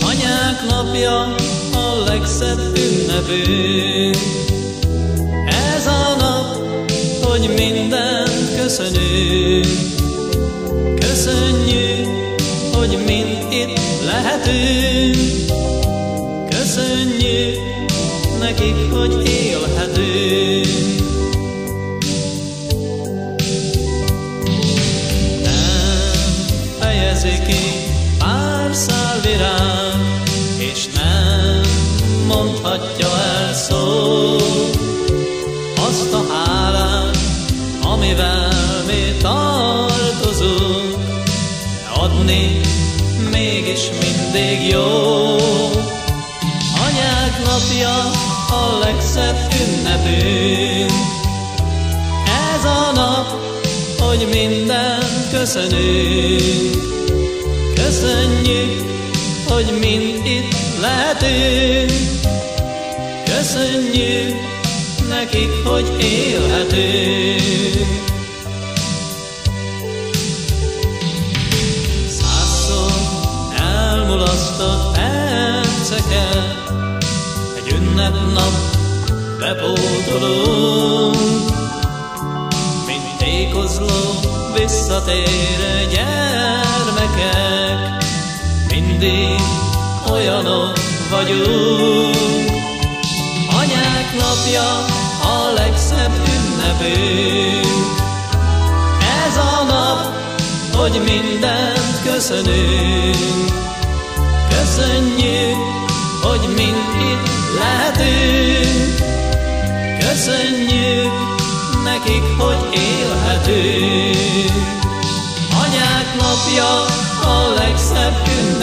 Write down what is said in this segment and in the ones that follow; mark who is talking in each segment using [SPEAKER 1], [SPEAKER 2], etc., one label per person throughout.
[SPEAKER 1] Anyák napja a legszebb ünnepünk. Ez a nap, hogy mindent köszönünk. Köszönjük, hogy mind itt lehetünk. Köszönjük nekik, hogy élhetünk. Ki pár szál virág, és nem mondhatja el szó azt a hálát, amivel mi tartozunk, adni mégis mindig jó. Anyák napja a legszebb ünnepünk, ez a nap, hogy mindent köszönünk. Köszönjük, hogy mind itt lehetünk. Köszönjük nekik, hogy élhetünk. Százszor elmulasztott perceket egy ünnepnap bepótolunk, mindig olyanok vagyunk. Anyák napja a legszebb ünnepünk, ez a nap, hogy mindent köszönünk. Köszönjük, hogy mind itt lehetünk, köszönjük nekik,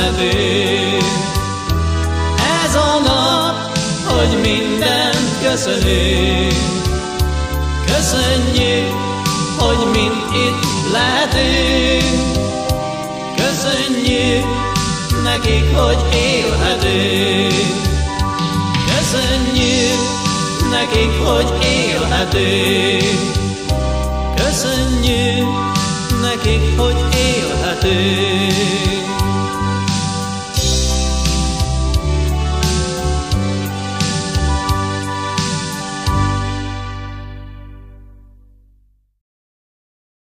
[SPEAKER 1] ünnepünk. Ez a nap, hogy mindent köszönünk. Köszönjük, hogy mind itt lehetünk. Köszönjük nekik, hogy élhetünk. Köszönjük nekik, hogy élhetünk.